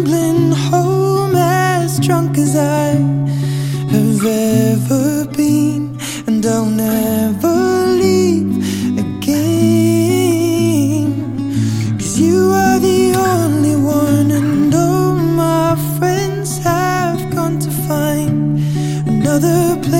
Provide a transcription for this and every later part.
stumbling home as drunk as I have ever been, and I'll never leave again. Cause you are the only one, and all my friends have gone to find another place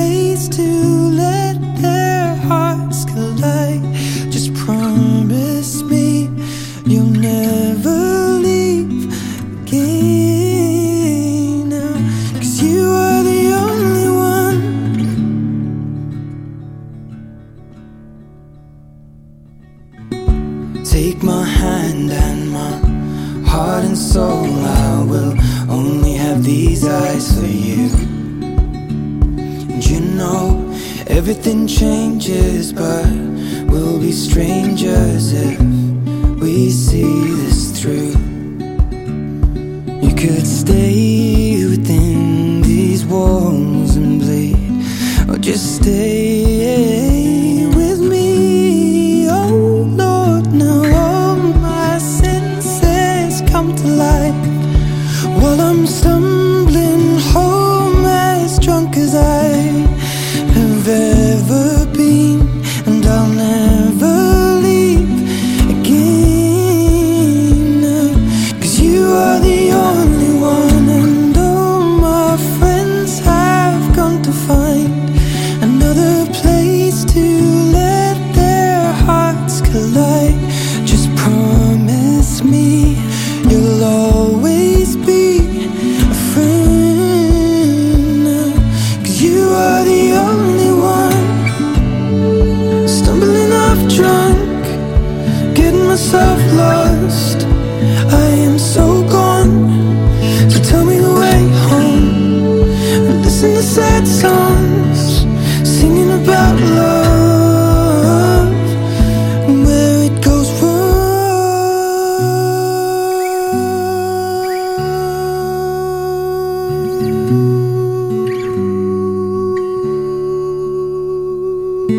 Take my hand and my heart and soul. I will only have these eyes for you. And you know everything changes, but we'll be strangers if we see this through. You could stay within these walls and bleed, or just stay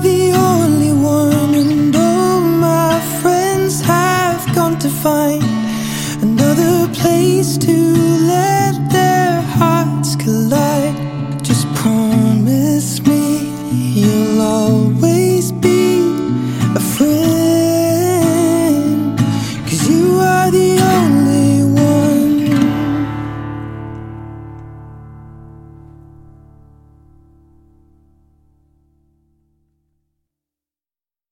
the only one, and all my friends have gone to find another place to